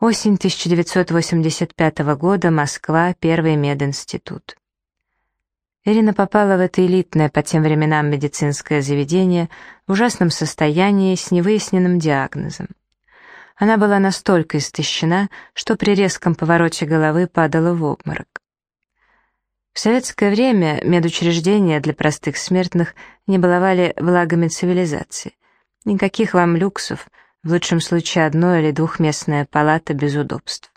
Осень 1985 года, Москва, Первый мединститут. Ирина попала в это элитное по тем временам медицинское заведение в ужасном состоянии с невыясненным диагнозом. Она была настолько истощена, что при резком повороте головы падала в обморок. В советское время медучреждения для простых смертных не баловали благами цивилизации. Никаких вам люксов, в лучшем случае одно- или двухместная палата без удобств.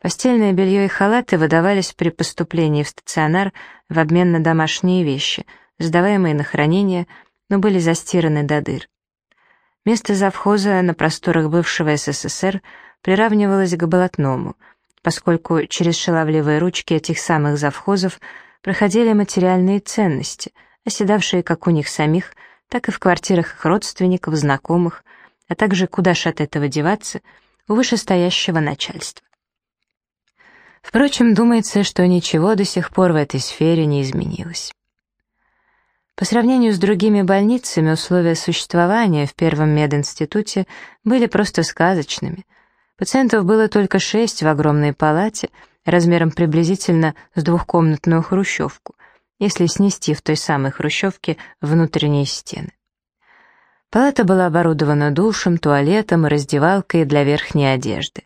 Постельное белье и халаты выдавались при поступлении в стационар в обмен на домашние вещи, сдаваемые на хранение, но были застираны до дыр. Место завхоза на просторах бывшего СССР приравнивалось к болотному, поскольку через шаловливые ручки этих самых завхозов проходили материальные ценности, оседавшие как у них самих, так и в квартирах их родственников, знакомых, а также, куда ж от этого деваться, у вышестоящего начальства. Впрочем, думается, что ничего до сих пор в этой сфере не изменилось. По сравнению с другими больницами, условия существования в Первом мединституте были просто сказочными. Пациентов было только шесть в огромной палате, размером приблизительно с двухкомнатную хрущевку, если снести в той самой хрущевке внутренние стены. Палата была оборудована душем, туалетом и раздевалкой для верхней одежды.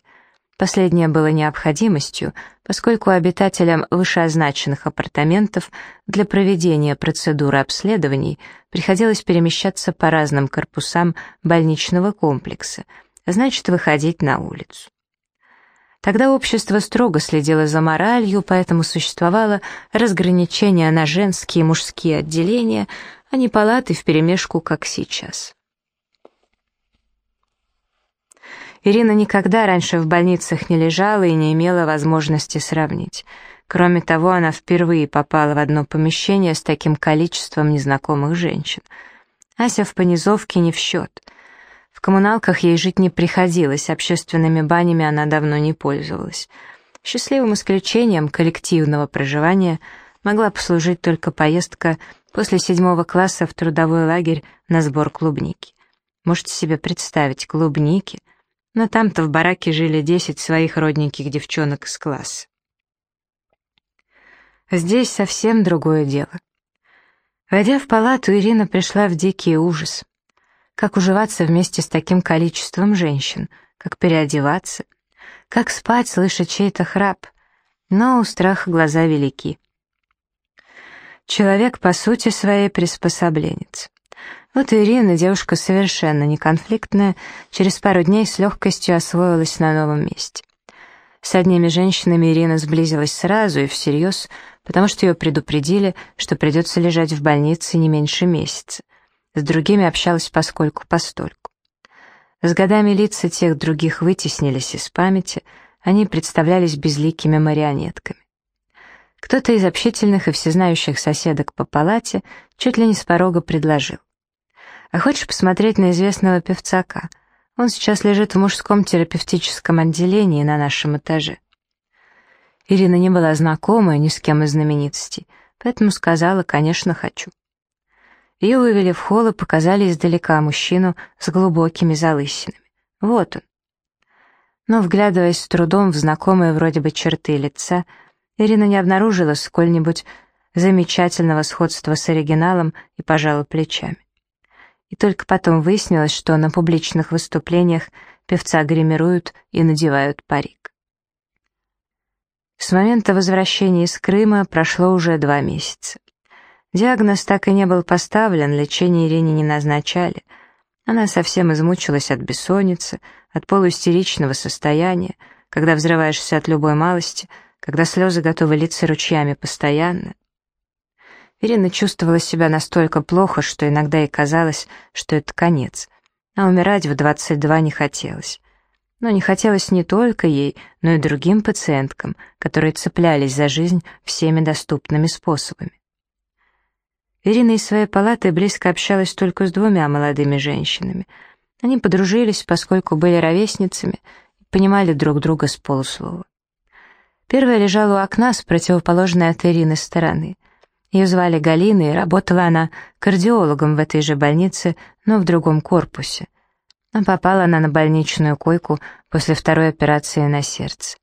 Последнее было необходимостью, поскольку обитателям вышеозначенных апартаментов для проведения процедуры обследований приходилось перемещаться по разным корпусам больничного комплекса, значит выходить на улицу. Тогда общество строго следило за моралью, поэтому существовало разграничение на женские и мужские отделения, а не палаты вперемешку, как сейчас. Ирина никогда раньше в больницах не лежала и не имела возможности сравнить. Кроме того, она впервые попала в одно помещение с таким количеством незнакомых женщин. Ася в понизовке не в счет. В коммуналках ей жить не приходилось, общественными банями она давно не пользовалась. Счастливым исключением коллективного проживания могла послужить только поездка после седьмого класса в трудовой лагерь на сбор клубники. Можете себе представить, клубники — но там-то в бараке жили десять своих родненьких девчонок из класса. Здесь совсем другое дело. Войдя в палату, Ирина пришла в дикий ужас. Как уживаться вместе с таким количеством женщин, как переодеваться, как спать, слыша чей-то храп, но у страха глаза велики. Человек, по сути своей, приспособленец. Вот Ирина, девушка совершенно неконфликтная, через пару дней с легкостью освоилась на новом месте. С одними женщинами Ирина сблизилась сразу и всерьез, потому что ее предупредили, что придется лежать в больнице не меньше месяца. С другими общалась поскольку-постольку. С годами лица тех других вытеснились из памяти, они представлялись безликими марионетками. Кто-то из общительных и всезнающих соседок по палате чуть ли не с порога предложил. А хочешь посмотреть на известного певца? Он сейчас лежит в мужском терапевтическом отделении на нашем этаже. Ирина не была знакома ни с кем из знаменитостей, поэтому сказала, конечно, хочу. Ее вывели в холл и показали издалека мужчину с глубокими залысинами. Вот он. Но, вглядываясь с трудом в знакомые вроде бы черты лица, Ирина не обнаружила сколь-нибудь замечательного сходства с оригиналом и пожала плечами и только потом выяснилось, что на публичных выступлениях певца гримируют и надевают парик. С момента возвращения из Крыма прошло уже два месяца. Диагноз так и не был поставлен, лечение Ирине не назначали. Она совсем измучилась от бессонницы, от полуистеричного состояния, когда взрываешься от любой малости, когда слезы готовы литься ручьями постоянно. Ирина чувствовала себя настолько плохо, что иногда ей казалось, что это конец. А умирать в 22 не хотелось. Но не хотелось не только ей, но и другим пациенткам, которые цеплялись за жизнь всеми доступными способами. Ирина из своей палаты близко общалась только с двумя молодыми женщинами. Они подружились, поскольку были ровесницами и понимали друг друга с полуслова. Первая лежала у окна с противоположной от Ирины стороны. Ее звали Галина, и работала она кардиологом в этой же больнице, но в другом корпусе. но попала она на больничную койку после второй операции на сердце.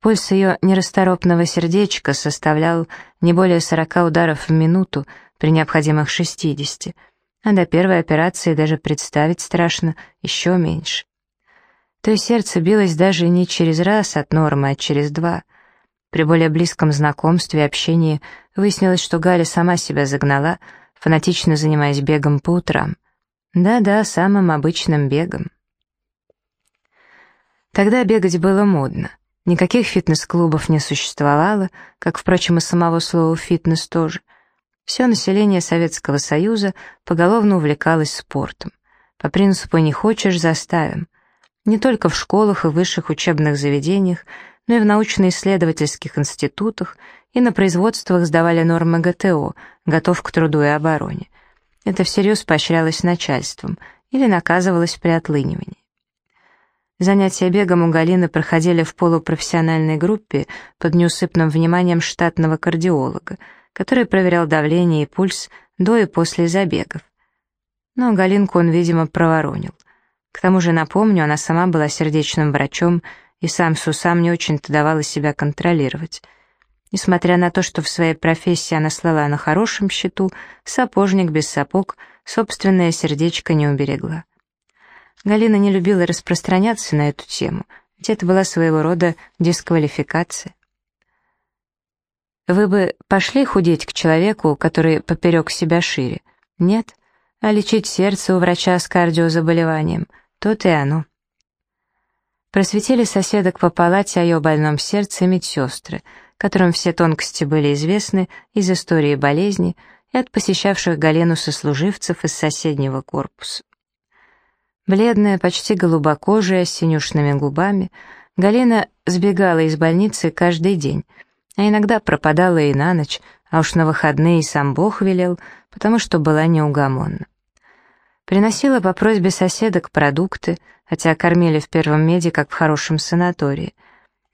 Пульс ее нерасторопного сердечка составлял не более 40 ударов в минуту при необходимых 60, а до первой операции даже представить страшно еще меньше. То сердце билось даже не через раз от нормы, а через два. При более близком знакомстве и общении выяснилось, что Галя сама себя загнала, фанатично занимаясь бегом по утрам. Да-да, самым обычным бегом. Тогда бегать было модно. Никаких фитнес-клубов не существовало, как, впрочем, и самого слова «фитнес» тоже. Все население Советского Союза поголовно увлекалось спортом. По принципу «не хочешь – заставим». Не только в школах и высших учебных заведениях, но и в научно-исследовательских институтах и на производствах сдавали нормы ГТО «Готов к труду и обороне». Это всерьез поощрялось начальством или наказывалось при отлынивании. Занятия бегом у Галины проходили в полупрофессиональной группе под неусыпным вниманием штатного кардиолога, который проверял давление и пульс до и после забегов. Но Галинку он, видимо, проворонил. К тому же, напомню, она сама была сердечным врачом и сам с усам не очень-то давала себя контролировать. Несмотря на то, что в своей профессии она слала на хорошем счету, сапожник без сапог собственное сердечко не уберегла. Галина не любила распространяться на эту тему, ведь это была своего рода дисквалификация. Вы бы пошли худеть к человеку, который поперек себя шире? Нет? А лечить сердце у врача с кардиозаболеванием? То и оно. Просветили соседок по палате о ее больном сердце медсестры, которым все тонкости были известны из истории болезни и от посещавших Галену сослуживцев из соседнего корпуса. Бледная, почти голубокожая, с синюшными губами, Галина сбегала из больницы каждый день, а иногда пропадала и на ночь, а уж на выходные сам Бог велел, потому что была неугомонна. Приносила по просьбе соседок продукты, хотя кормили в первом меди, как в хорошем санатории,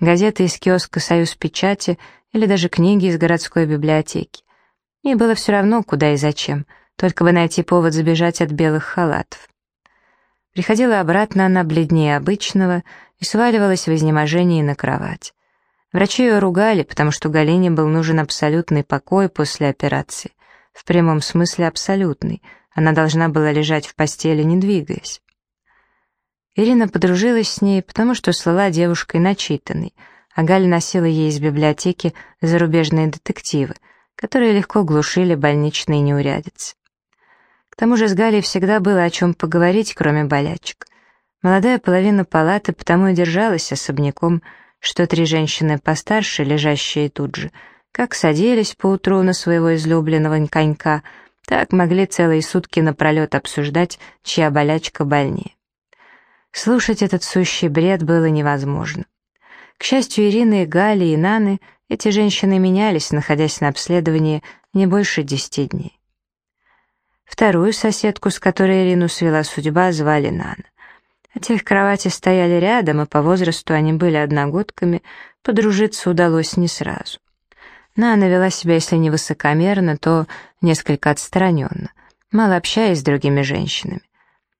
газеты из киоска «Союз печати» или даже книги из городской библиотеки. Ей было все равно, куда и зачем, только бы найти повод забежать от белых халатов. Приходила обратно она бледнее обычного и сваливалась в изнеможении на кровать. Врачи ее ругали, потому что Галине был нужен абсолютный покой после операции. В прямом смысле абсолютный. Она должна была лежать в постели, не двигаясь. Ирина подружилась с ней, потому что слала девушкой начитанной, а Галя носила ей из библиотеки зарубежные детективы, которые легко глушили больничные неурядицы. К тому же с Галей всегда было о чем поговорить, кроме болячек. Молодая половина палаты потому и держалась особняком, что три женщины постарше, лежащие тут же, как садились поутру на своего излюбленного конька, так могли целые сутки напролет обсуждать, чья болячка больнее. Слушать этот сущий бред было невозможно. К счастью, Ирины, Гали и Наны эти женщины менялись, находясь на обследовании не больше десяти дней. Вторую соседку, с которой Ирину свела судьба, звали Нана. Хотя их кровати стояли рядом, и по возрасту они были одногодками, подружиться удалось не сразу. Нана вела себя, если не высокомерно, то несколько отстраненно, мало общаясь с другими женщинами.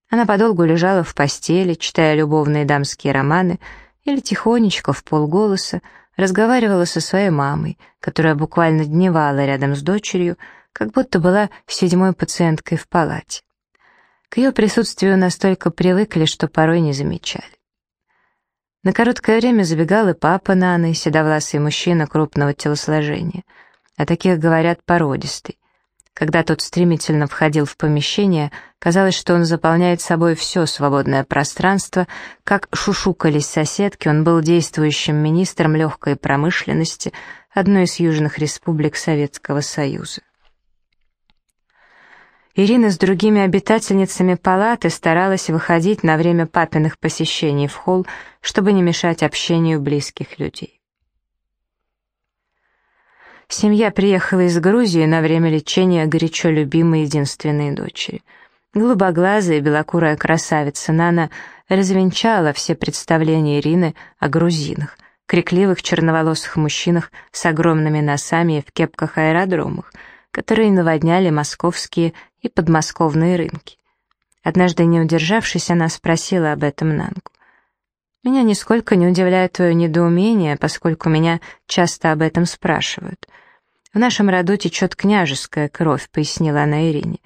Она подолгу лежала в постели, читая любовные дамские романы, или тихонечко, в полголоса, разговаривала со своей мамой, которая буквально дневала рядом с дочерью, как будто была седьмой пациенткой в палате. К ее присутствию настолько привыкли, что порой не замечали. На короткое время забегал и папа Наны, седовласый мужчина крупного телосложения. О таких говорят породистый. Когда тот стремительно входил в помещение, казалось, что он заполняет собой все свободное пространство, как шушукались соседки, он был действующим министром легкой промышленности одной из южных республик Советского Союза. Ирина с другими обитательницами палаты старалась выходить на время папиных посещений в холл, чтобы не мешать общению близких людей. Семья приехала из Грузии на время лечения горячо любимой единственной дочери. Голубоглазая белокурая красавица Нана развенчала все представления Ирины о грузинах, крикливых черноволосых мужчинах с огромными носами и в кепках-аэродромах, которые наводняли московские и подмосковные рынки. Однажды, не удержавшись, она спросила об этом Нанку. «Меня нисколько не удивляет твое недоумение, поскольку меня часто об этом спрашивают. В нашем роду течет княжеская кровь», — пояснила она Ирине.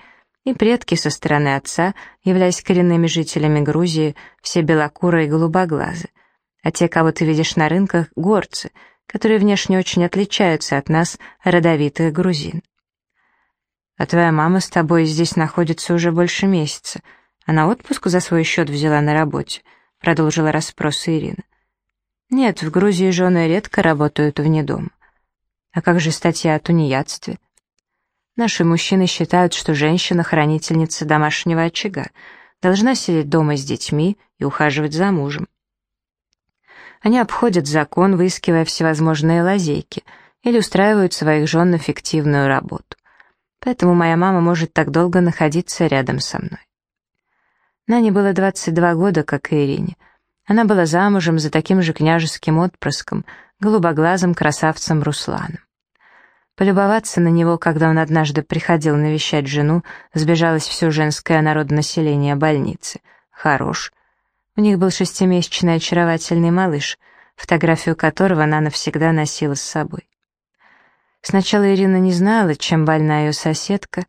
«И предки со стороны отца, являясь коренными жителями Грузии, все белокурые и голубоглазы. А те, кого ты видишь на рынках, — горцы, которые внешне очень отличаются от нас, родовитых грузин. А твоя мама с тобой здесь находится уже больше месяца. Она отпуск за свой счет взяла на работе, продолжила расспросы Ирина. Нет, в Грузии жены редко работают вне дома. А как же статья о тунеядстве? Наши мужчины считают, что женщина — хранительница домашнего очага, должна сидеть дома с детьми и ухаживать за мужем. Они обходят закон, выискивая всевозможные лазейки, или устраивают своих жен на фиктивную работу. Поэтому моя мама может так долго находиться рядом со мной. Нане было 22 года, как и Ирине. Она была замужем за таким же княжеским отпрыском, голубоглазым красавцем Русланом. Полюбоваться на него, когда он однажды приходил навещать жену, сбежалось все женское народонаселение больницы. Хорош. У них был шестимесячный очаровательный малыш, фотографию которого она навсегда носила с собой. Сначала Ирина не знала, чем больна ее соседка.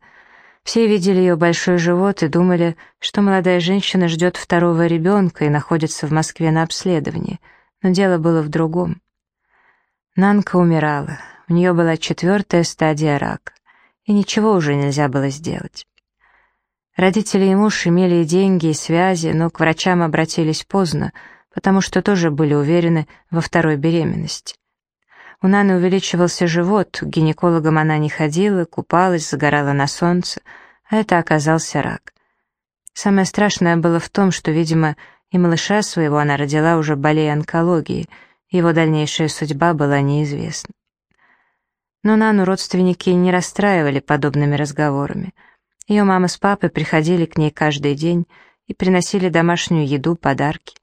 Все видели ее большой живот и думали, что молодая женщина ждет второго ребенка и находится в Москве на обследовании. Но дело было в другом. Нанка умирала. У нее была четвертая стадия рака, и ничего уже нельзя было сделать. Родители и муж имели деньги и связи, но к врачам обратились поздно, потому что тоже были уверены во второй беременности. У Наны увеличивался живот, к гинекологам она не ходила, купалась, загорала на солнце, а это оказался рак. Самое страшное было в том, что, видимо, и малыша своего она родила уже болея онкологией, его дальнейшая судьба была неизвестна. Но Нану родственники не расстраивали подобными разговорами. Ее мама с папой приходили к ней каждый день и приносили домашнюю еду, подарки.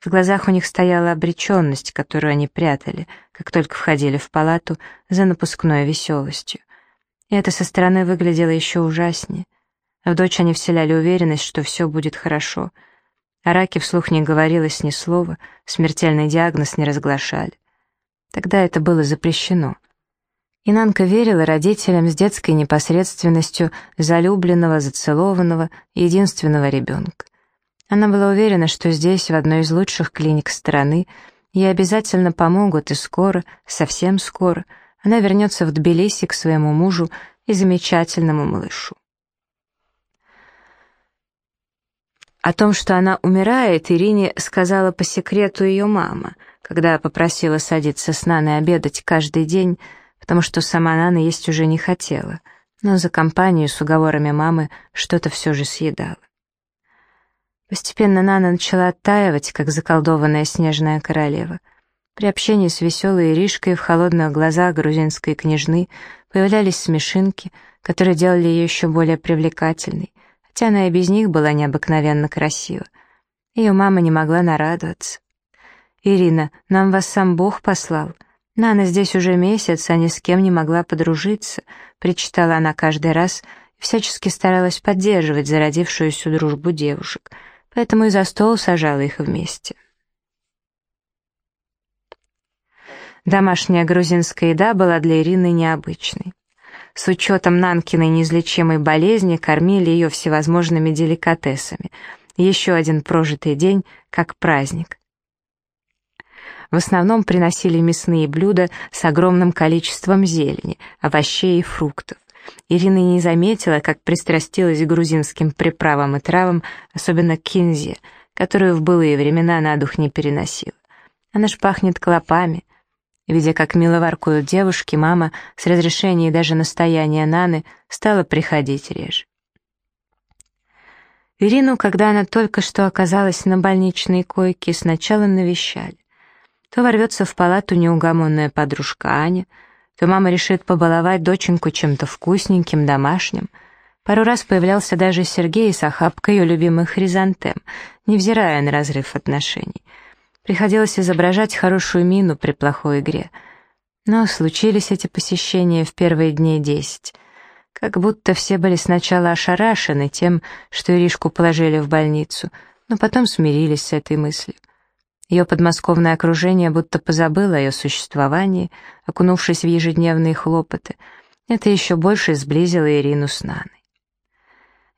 В глазах у них стояла обреченность, которую они прятали, как только входили в палату за напускной веселостью. И это со стороны выглядело еще ужаснее. В дочь они вселяли уверенность, что все будет хорошо. О раке вслух не говорилось ни слова, смертельный диагноз не разглашали. Тогда это было запрещено. Инанка верила родителям с детской непосредственностью залюбленного, зацелованного, единственного ребенка. Она была уверена, что здесь, в одной из лучших клиник страны, ей обязательно помогут, и скоро, совсем скоро, она вернется в Тбилиси к своему мужу и замечательному малышу. О том, что она умирает, Ирине сказала по секрету ее мама, когда попросила садиться с Наной обедать каждый день, потому что сама Нана есть уже не хотела, но за компанию с уговорами мамы что-то все же съедала. Постепенно Нана начала оттаивать, как заколдованная снежная королева. При общении с веселой Иришкой в холодных глазах грузинской княжны появлялись смешинки, которые делали ее еще более привлекательной, хотя она и без них была необыкновенно красива. Ее мама не могла нарадоваться. «Ирина, нам вас сам Бог послал. Нана здесь уже месяц, а ни с кем не могла подружиться», причитала она каждый раз и всячески старалась поддерживать зародившуюся дружбу девушек — поэтому и за стол сажала их вместе. Домашняя грузинская еда была для Ирины необычной. С учетом Нанкиной неизлечимой болезни кормили ее всевозможными деликатесами. Еще один прожитый день, как праздник. В основном приносили мясные блюда с огромным количеством зелени, овощей и фруктов. Ирина не заметила, как пристрастилась к грузинским приправам и травам, особенно к кинзе, которую в былые времена на дух не переносила. Она ж пахнет клопами. Видя, как мило воркуют девушки, мама с разрешения и даже настояния Наны стала приходить реже. Ирину, когда она только что оказалась на больничной койке, сначала навещали. То ворвется в палату неугомонная подружка Аня — то мама решит побаловать доченьку чем-то вкусненьким, домашним. Пару раз появлялся даже Сергей с охапкой ее любимых хризантем, невзирая на разрыв отношений. Приходилось изображать хорошую мину при плохой игре. Но случились эти посещения в первые дни десять. как будто все были сначала ошарашены тем, что Иришку положили в больницу, но потом смирились с этой мыслью. Ее подмосковное окружение будто позабыло о ее существовании, окунувшись в ежедневные хлопоты. Это еще больше сблизило Ирину с Наной.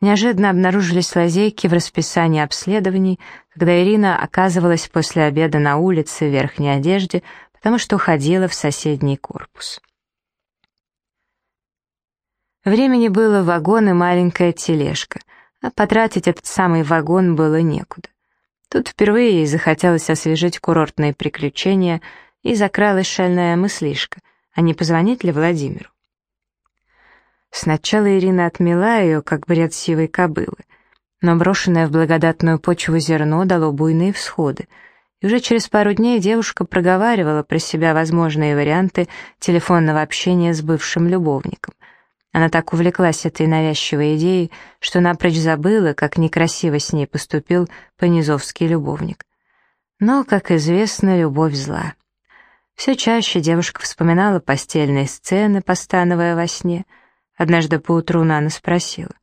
Неожиданно обнаружились лазейки в расписании обследований, когда Ирина оказывалась после обеда на улице в верхней одежде, потому что уходила в соседний корпус. Времени было вагон и маленькая тележка, а потратить этот самый вагон было некуда. Тут впервые ей захотелось освежить курортные приключения, и закралась шальная мыслишка, а не позвонить ли Владимиру? Сначала Ирина отмела ее, как бред сивой кобылы, но брошенное в благодатную почву зерно дало буйные всходы, и уже через пару дней девушка проговаривала про себя возможные варианты телефонного общения с бывшим любовником. Она так увлеклась этой навязчивой идеей, что напрочь забыла, как некрасиво с ней поступил понизовский любовник. Но, как известно, любовь зла. Все чаще девушка вспоминала постельные сцены, постановая во сне. Однажды поутру Нана спросила,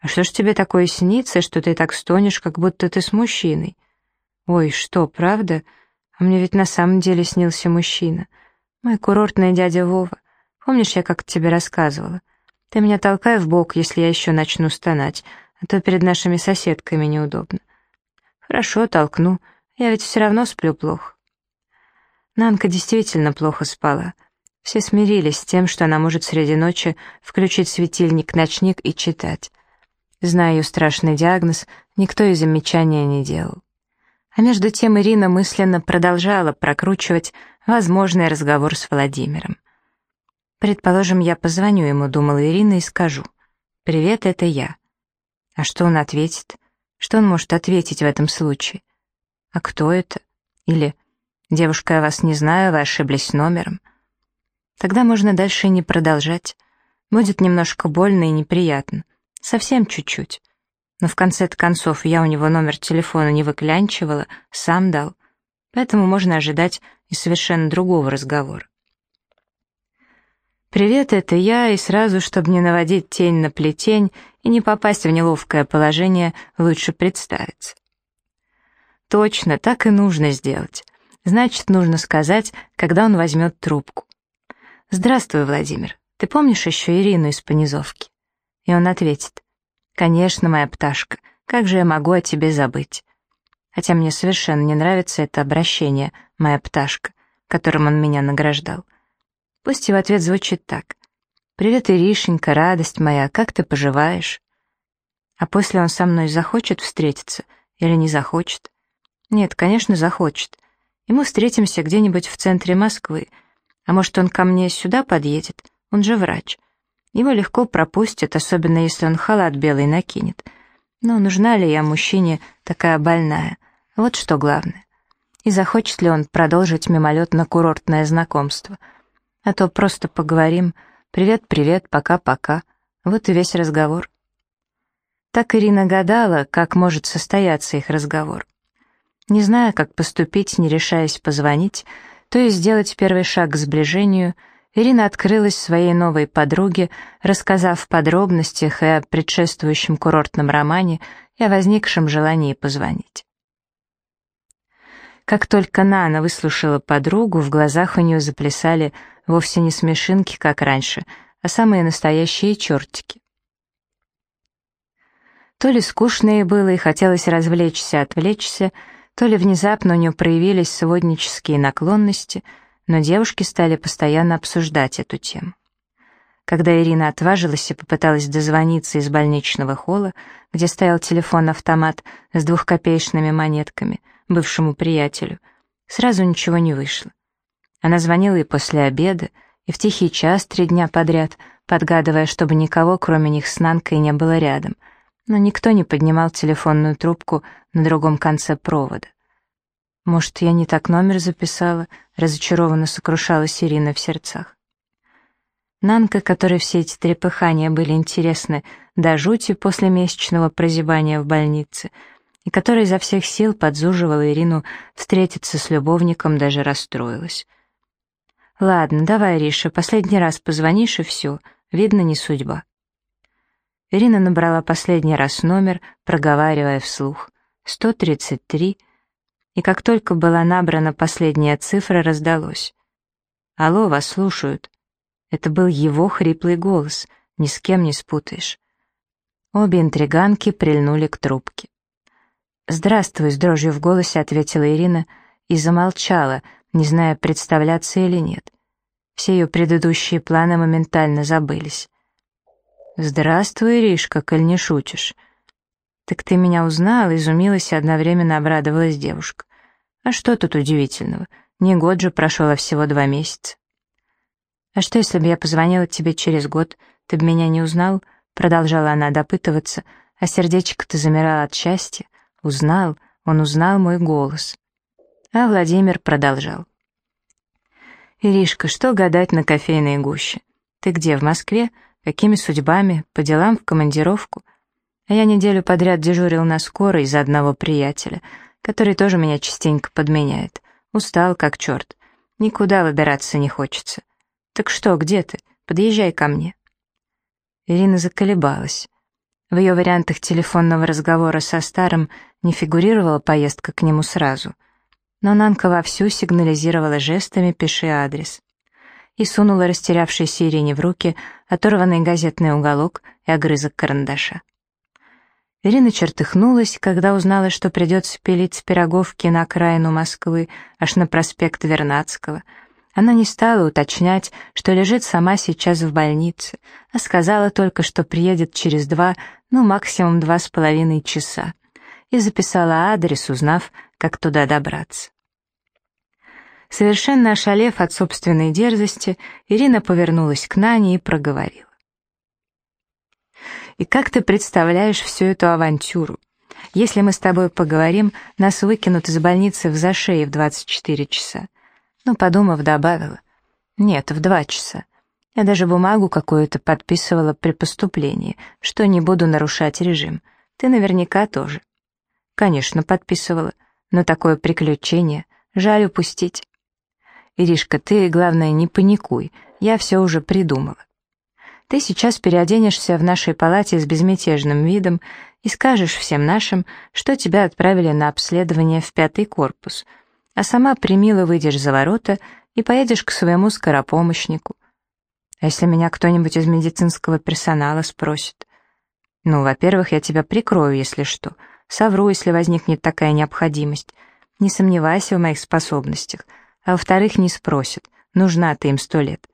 «А что ж тебе такое снится, что ты так стонешь, как будто ты с мужчиной?» «Ой, что, правда? А мне ведь на самом деле снился мужчина. Мой курортный дядя Вова. Помнишь, я как тебе рассказывала? Ты меня толкай в бок, если я еще начну стонать, а то перед нашими соседками неудобно. Хорошо, толкну. Я ведь все равно сплю плохо. Нанка действительно плохо спала. Все смирились с тем, что она может среди ночи включить светильник-ночник и читать. Зная ее страшный диагноз, никто и замечания не делал. А между тем Ирина мысленно продолжала прокручивать возможный разговор с Владимиром. Предположим, я позвоню ему, думала Ирина, и скажу. «Привет, это я». А что он ответит? Что он может ответить в этом случае? А кто это? Или «Девушка, я вас не знаю, вы ошиблись номером». Тогда можно дальше не продолжать. Будет немножко больно и неприятно. Совсем чуть-чуть. Но в конце концов я у него номер телефона не выклянчивала, сам дал. Поэтому можно ожидать и совершенно другого разговора. «Привет, это я», и сразу, чтобы не наводить тень на плетень и не попасть в неловкое положение, лучше представиться. Точно, так и нужно сделать. Значит, нужно сказать, когда он возьмет трубку. «Здравствуй, Владимир. Ты помнишь еще Ирину из Понизовки?» И он ответит. «Конечно, моя пташка. Как же я могу о тебе забыть?» Хотя мне совершенно не нравится это обращение «моя пташка», которым он меня награждал. Пусть его ответ звучит так. «Привет, Иришенька, радость моя, как ты поживаешь?» А после он со мной захочет встретиться или не захочет? Нет, конечно, захочет. И мы встретимся где-нибудь в центре Москвы. А может, он ко мне сюда подъедет? Он же врач. Его легко пропустят, особенно если он халат белый накинет. Но нужна ли я мужчине такая больная? Вот что главное. И захочет ли он продолжить мимолетно курортное знакомство — а то просто поговорим. Привет-привет, пока-пока. Вот и весь разговор. Так Ирина гадала, как может состояться их разговор. Не зная, как поступить, не решаясь позвонить, то есть сделать первый шаг к сближению, Ирина открылась своей новой подруге, рассказав в подробностях и о предшествующем курортном романе и о возникшем желании позвонить. Как только Нана выслушала подругу, в глазах у нее заплясали вовсе не смешинки, как раньше, а самые настоящие чертики. То ли скучно ей было и хотелось развлечься, отвлечься, то ли внезапно у нее проявились своднические наклонности, но девушки стали постоянно обсуждать эту тему. Когда Ирина отважилась и попыталась дозвониться из больничного холла, где стоял телефон-автомат с двухкопеечными монетками, бывшему приятелю, сразу ничего не вышло. Она звонила и после обеда, и в тихий час три дня подряд, подгадывая, чтобы никого, кроме них с Нанкой, не было рядом. Но никто не поднимал телефонную трубку на другом конце провода. «Может, я не так номер записала?» — разочарованно сокрушалась Ирина в сердцах. Нанка, которой все эти трепыхания были интересны до жути после месячного прозябания в больнице, и которая изо всех сил подзуживала Ирину встретиться с любовником, даже расстроилась. «Ладно, давай, Риша, последний раз позвонишь и все», — Видно, не судьба. Ирина набрала последний раз номер, проговаривая вслух. 133. И как только была набрана последняя цифра, раздалось. «Алло, вас слушают». Это был его хриплый голос, ни с кем не спутаешь. Обе интриганки прильнули к трубке. «Здравствуй», — с дрожью в голосе ответила Ирина и замолчала, не зная, представляться или нет. Все ее предыдущие планы моментально забылись. «Здравствуй, Иришка, коль не шутишь». «Так ты меня узнала?» — изумилась и одновременно обрадовалась девушка. «А что тут удивительного? Не год же прошел, а всего два месяца». «А что, если бы я позвонила тебе через год, ты бы меня не узнал?» Продолжала она допытываться, а сердечко-то замирало от счастья. Узнал, он узнал мой голос. А Владимир продолжал. «Иришка, что гадать на кофейной гуще? Ты где, в Москве? Какими судьбами? По делам, в командировку?» А я неделю подряд дежурил на скорой из-за одного приятеля, который тоже меня частенько подменяет. Устал, как черт. Никуда выбираться не хочется. «Так что, где ты? Подъезжай ко мне». Ирина заколебалась. В ее вариантах телефонного разговора со старым не фигурировала поездка к нему сразу — но Нанка вовсю сигнализировала жестами «пиши адрес» и сунула растерявшейся Ирине в руки оторванный газетный уголок и огрызок карандаша. Ирина чертыхнулась, когда узнала, что придется пилить с пироговки на окраину Москвы, аж на проспект Вернадского. Она не стала уточнять, что лежит сама сейчас в больнице, а сказала только, что приедет через два, ну максимум два с половиной часа, и записала адрес, узнав, как туда добраться. Совершенно ошалев от собственной дерзости, Ирина повернулась к Нане и проговорила. «И как ты представляешь всю эту авантюру? Если мы с тобой поговорим, нас выкинут из больницы в зашее в 24 часа». Ну, подумав, добавила. «Нет, в два часа. Я даже бумагу какую-то подписывала при поступлении, что не буду нарушать режим. Ты наверняка тоже». «Конечно, подписывала. Но такое приключение жаль упустить. Иришка, ты, главное, не паникуй, я все уже придумала. Ты сейчас переоденешься в нашей палате с безмятежным видом и скажешь всем нашим, что тебя отправили на обследование в пятый корпус, а сама примило выйдешь за ворота и поедешь к своему скоропомощнику. А если меня кто-нибудь из медицинского персонала спросит? Ну, во-первых, я тебя прикрою, если что — Совру, если возникнет такая необходимость. Не сомневайся в моих способностях. А во-вторых, не спросят, нужна ты им сто лет.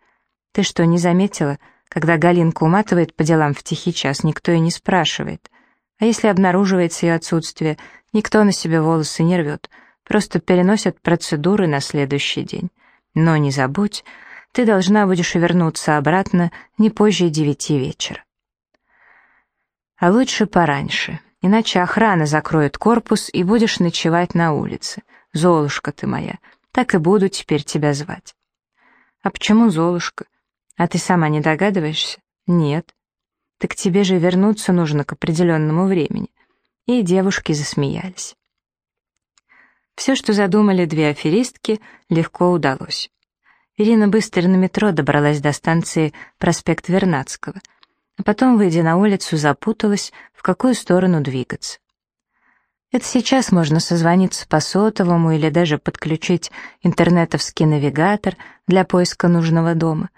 Ты что, не заметила, когда Галинка уматывает по делам в тихий час, никто и не спрашивает. А если обнаруживается ее отсутствие, никто на себе волосы не рвет, просто переносят процедуры на следующий день. Но не забудь, ты должна будешь вернуться обратно не позже девяти вечера. А лучше пораньше иначе охрана закроет корпус, и будешь ночевать на улице. Золушка ты моя, так и буду теперь тебя звать». «А почему Золушка? А ты сама не догадываешься?» «Нет». «Так тебе же вернуться нужно к определенному времени». И девушки засмеялись. Все, что задумали две аферистки, легко удалось. Ирина быстро на метро добралась до станции проспект Вернадского — а потом, выйдя на улицу, запуталась, в какую сторону двигаться. Это сейчас можно созвониться по сотовому или даже подключить интернетовский навигатор для поиска нужного дома.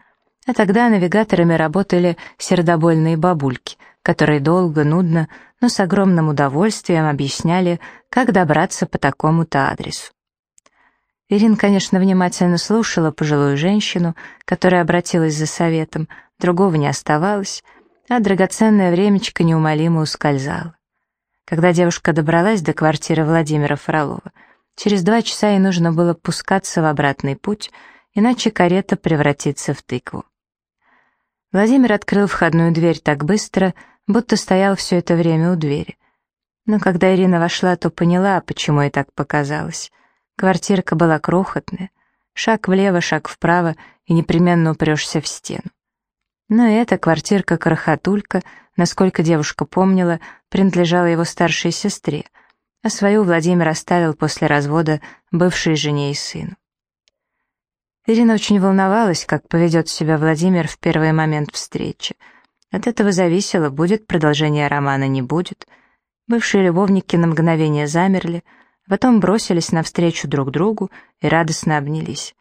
А тогда навигаторами работали сердобольные бабульки, которые долго, нудно, но с огромным удовольствием объясняли, как добраться по такому-то адресу. Ирин, конечно, внимательно слушала пожилую женщину, которая обратилась за советом, другого не оставалось — а драгоценное времечко неумолимо ускользало. Когда девушка добралась до квартиры Владимира Фролова, через два часа ей нужно было пускаться в обратный путь, иначе карета превратится в тыкву. Владимир открыл входную дверь так быстро, будто стоял все это время у двери. Но когда Ирина вошла, то поняла, почему ей так показалось. Квартирка была крохотная. Шаг влево, шаг вправо, и непременно упрешься в стену. Но эта квартирка-крохотулька, насколько девушка помнила, принадлежала его старшей сестре, а свою Владимир оставил после развода бывшей жене и сыну. Ирина очень волновалась, как поведет себя Владимир в первый момент встречи. От этого зависело, будет продолжение романа, не будет. Бывшие любовники на мгновение замерли, потом бросились навстречу друг другу и радостно обнялись.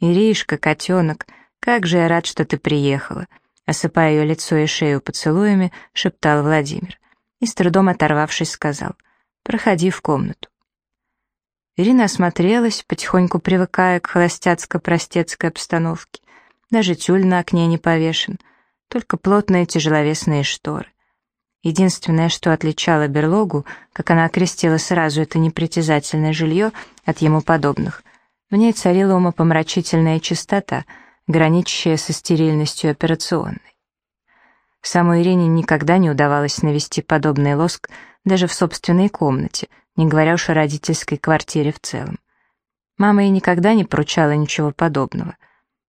«Иришка, котенок, как же я рад, что ты приехала!» Осыпая ее лицо и шею поцелуями, шептал Владимир. И с трудом оторвавшись, сказал, «Проходи в комнату». Ирина осмотрелась, потихоньку привыкая к холостяцко-простецкой обстановке. Даже тюль на окне не повешен, только плотные тяжеловесные шторы. Единственное, что отличало берлогу, как она окрестила сразу это непритязательное жилье от ему подобных, в ней царила умопомрачительная чистота, граничащая со стерильностью операционной. Самой Ирине никогда не удавалось навести подобный лоск даже в собственной комнате, не говоря уж о родительской квартире в целом. Мама ей никогда не поручала ничего подобного.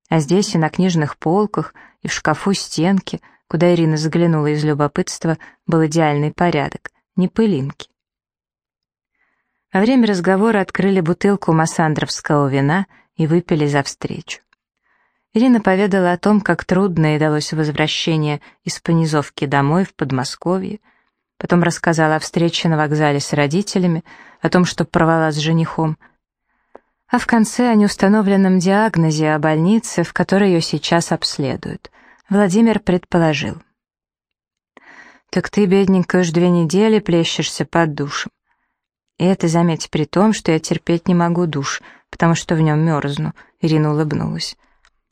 А здесь и на книжных полках, и в шкафу стенки, куда Ирина заглянула из любопытства, был идеальный порядок, не пылинки. Во время разговора открыли бутылку массандровского вина и выпили за встречу. Ирина поведала о том, как трудно ей далось возвращение из Понизовки домой в Подмосковье, Потом рассказала о встрече на вокзале с родителями, о том, что порвала с женихом, а в конце о неустановленном диагнозе о больнице, в которой ее сейчас обследуют. Владимир предположил. «Так ты, бедненькая, уж две недели плещешься под душем. И это, заметь, при том, что я терпеть не могу душ, потому что в нем мерзну», — Ирина улыбнулась.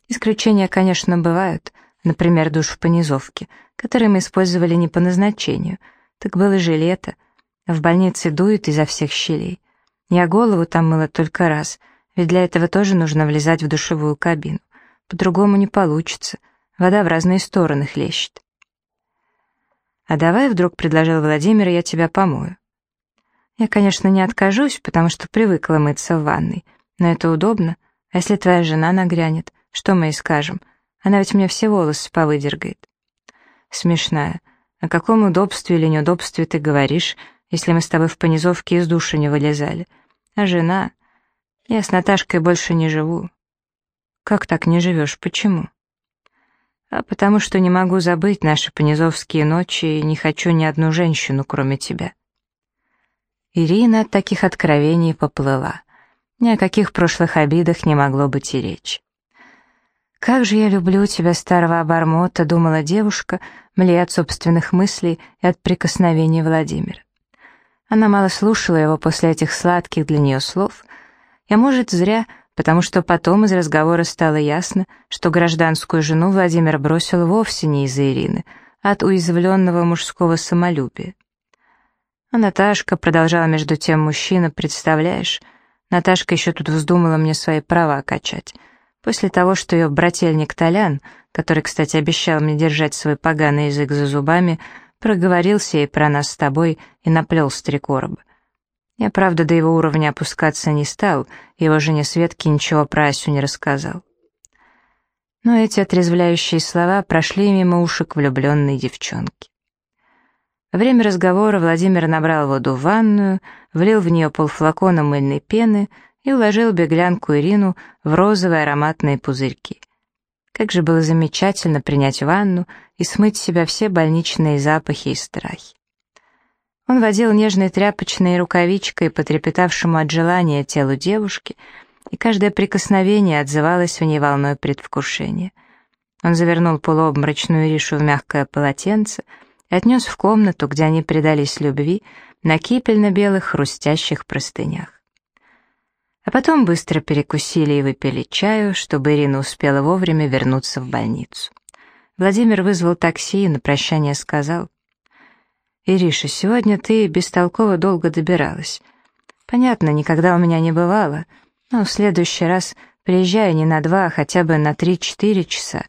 «Исключения, конечно, бывают, например, душ в понизовке, который мы использовали не по назначению — так было же лето. В больнице дует изо всех щелей. Я голову там мыла только раз, ведь для этого тоже нужно влезать в душевую кабину. По-другому не получится. Вода в разные стороны хлещет. «А давай, — вдруг предложил Владимир, — я тебя помою». Я, конечно, не откажусь, потому что привыкла мыться в ванной, но это удобно. А если твоя жена нагрянет, что мы ей скажем? Она ведь мне все волосы повыдергает. Смешная. О каком удобстве или неудобстве ты говоришь, если мы с тобой в понизовке из души не вылезали? А жена? Я с Наташкой больше не живу. Как так не живешь? Почему? А потому что не могу забыть наши понизовские ночи и не хочу ни одну женщину, кроме тебя. Ирина от таких откровений поплыла. Ни о каких прошлых обидах не могло быть и речи. «Как же я люблю тебя, старого обормота», — думала девушка, млея от собственных мыслей и от прикосновений Владимира. Она мало слушала его после этих сладких для нее слов, а может, зря, потому что потом из разговора стало ясно, что гражданскую жену Владимир бросил вовсе не из-за Ирины, а от уязвленного мужского самолюбия. А Наташка продолжала между тем мужчина, представляешь, Наташка еще тут вздумала мне свои права качать — После того, что ее брательник Толян, который, кстати, обещал мне держать свой поганый язык за зубами, проговорился и про нас с тобой и наплел с. Я, правда, до его уровня опускаться не стал, его жене Светке ничего про Асю не рассказал. Но эти отрезвляющие слова прошли мимо ушек влюбленной девчонки. Во время разговора Владимир набрал воду в ванную, влил в нее полфлакона мыльной пены — и уложил беглянку Ирину в розовые ароматные пузырьки. Как же было замечательно принять ванну и смыть с себя все больничные запахи и страхи. Он водил нежной тряпочной рукавичкой по трепетавшему от желания телу девушки, и каждое прикосновение отзывалось в ней волной предвкушения. Он завернул полуобморочную Иришу в мягкое полотенце и отнес в комнату, где они предались любви, на кипельно-белых хрустящих простынях. А потом быстро перекусили и выпили чаю, чтобы Ирина успела вовремя вернуться в больницу. Владимир вызвал такси и на прощание сказал, «Ириша, сегодня ты бестолково долго добиралась. Понятно, никогда у меня не бывало, но в следующий раз приезжай не на два, а хотя бы на три-четыре часа.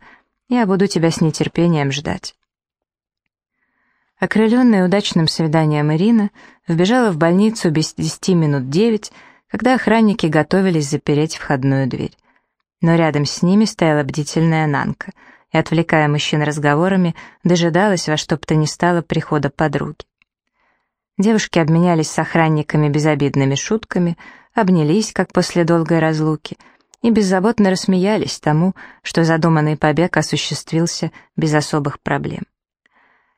Я буду тебя с нетерпением ждать». Окрыленная удачным свиданием Ирина вбежала в больницу без десяти минут девять, когда охранники готовились запереть входную дверь. Но рядом с ними стояла бдительная Нанка и, отвлекая мужчин разговорами, дожидалась во что бы то ни стало прихода подруги. Девушки обменялись с охранниками безобидными шутками, обнялись, как после долгой разлуки, и беззаботно рассмеялись тому, что задуманный побег осуществился без особых проблем.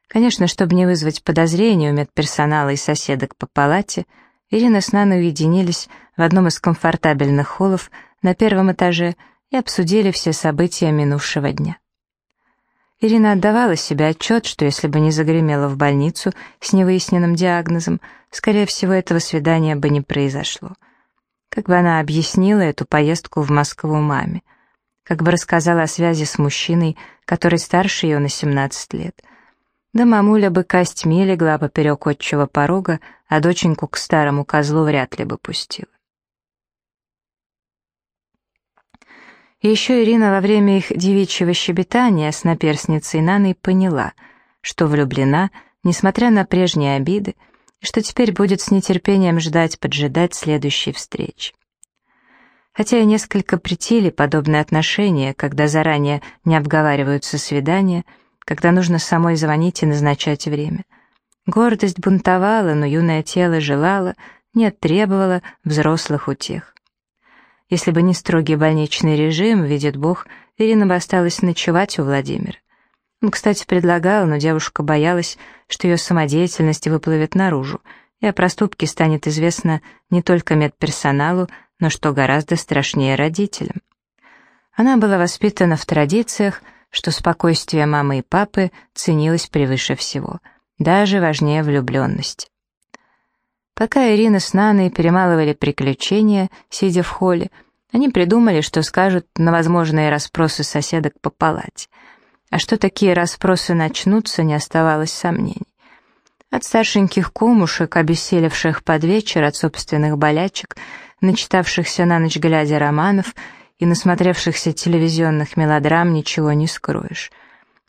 Конечно, чтобы не вызвать подозрений у медперсонала и соседок по палате, Ирина с Наной уединились в одном из комфортабельных холлов на первом этаже и обсудили все события минувшего дня. Ирина отдавала себе отчет, что если бы не загремела в больницу с невыясненным диагнозом, скорее всего, этого свидания бы не произошло. Как бы она объяснила эту поездку в Москву маме? Как бы рассказала о связи с мужчиной, который старше ее на 17 лет? Да мамуля бы костьми легла поперек отчего порога, а доченьку к старому козлу вряд ли бы пустила. И еще Ирина во время их девичьего щебетания с наперсницей Наной поняла, что влюблена, несмотря на прежние обиды, и что теперь будет с нетерпением ждать, поджидать следующей встречи. Хотя и несколько притили подобные отношения, когда заранее не обговариваются свидания, когда нужно самой звонить и назначать время. Гордость бунтовала, но юное тело желало, не требовало взрослых утех. Если бы не строгий больничный режим, видит Бог, Ирина бы осталась ночевать у Владимира. Он, кстати, предлагал, но девушка боялась, что ее самодеятельность выплывет наружу, и о проступке станет известно не только медперсоналу, но что гораздо страшнее родителям. Она была воспитана в традициях, что спокойствие мамы и папы ценилось превыше всего, даже важнее влюбленности. Пока Ирина с Наной перемалывали приключения, сидя в холле, они придумали, что скажут на возможные расспросы соседок по палате. А что такие расспросы начнутся, не оставалось сомнений. От старшеньких кумушек, обессилевших под вечер от собственных болячек, начитавшихся на ночь глядя романов и насмотревшихся телевизионных мелодрам, ничего не скроешь.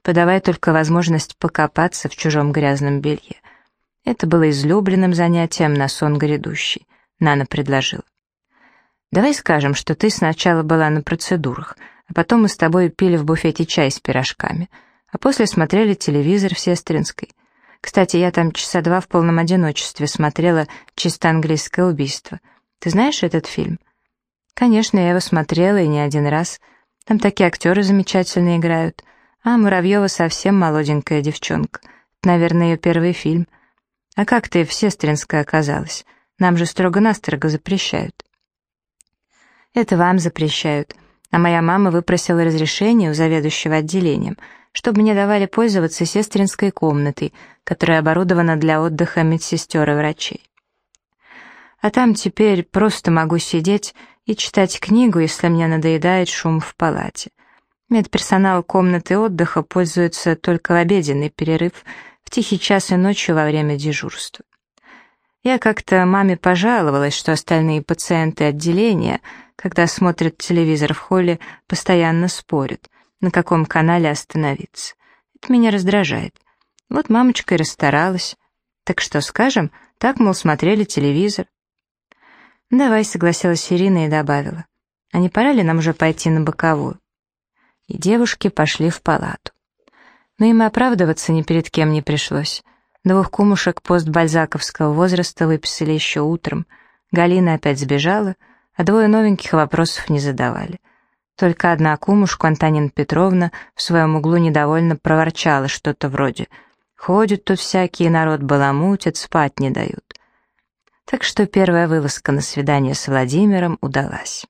Подавай только возможность покопаться в чужом грязном белье. Это было излюбленным занятием на сон грядущий. Нана предложила. «Давай скажем, что ты сначала была на процедурах, а потом мы с тобой пили в буфете чай с пирожками, а после смотрели телевизор в Сестринской. Кстати, я там часа два в полном одиночестве смотрела «Чисто английское убийство». Ты знаешь этот фильм?» «Конечно, я его смотрела и не один раз. Там такие актеры замечательно играют. А Муравьева совсем молоденькая девчонка. Наверное, ее первый фильм». А как ты в Сестринской оказалась? Нам же строго-настрого запрещают». «Это вам запрещают. А моя мама выпросила разрешение у заведующего отделением, чтобы мне давали пользоваться сестринской комнатой, которая оборудована для отдыха медсестер и врачей. А там теперь просто могу сидеть и читать книгу, если мне надоедает шум в палате. Медперсонал комнаты отдыха пользуется только в обеденный перерыв — в тихий час и ночью во время дежурства. Я как-то маме пожаловалась, что остальные пациенты отделения, когда смотрят телевизор в холле, постоянно спорят, на каком канале остановиться. Это меня раздражает. Вот мамочка и расстаралась. Так что скажем, так, мол, смотрели телевизор. «Давай», — согласилась Ирина и добавила. «А не пора ли нам уже пойти на боковую?» И девушки пошли в палату. Но им оправдываться ни перед кем не пришлось. Двух кумушек постбальзаковского возраста выписали еще утром. Галина опять сбежала, а двое новеньких вопросов не задавали. Только одна кумушка, Антонина Петровна, в своем углу недовольно проворчала что-то вроде «Ходят тут всякие, народ баламутят, спать не дают». Так что первая вылазка на свидание с Владимиром удалась.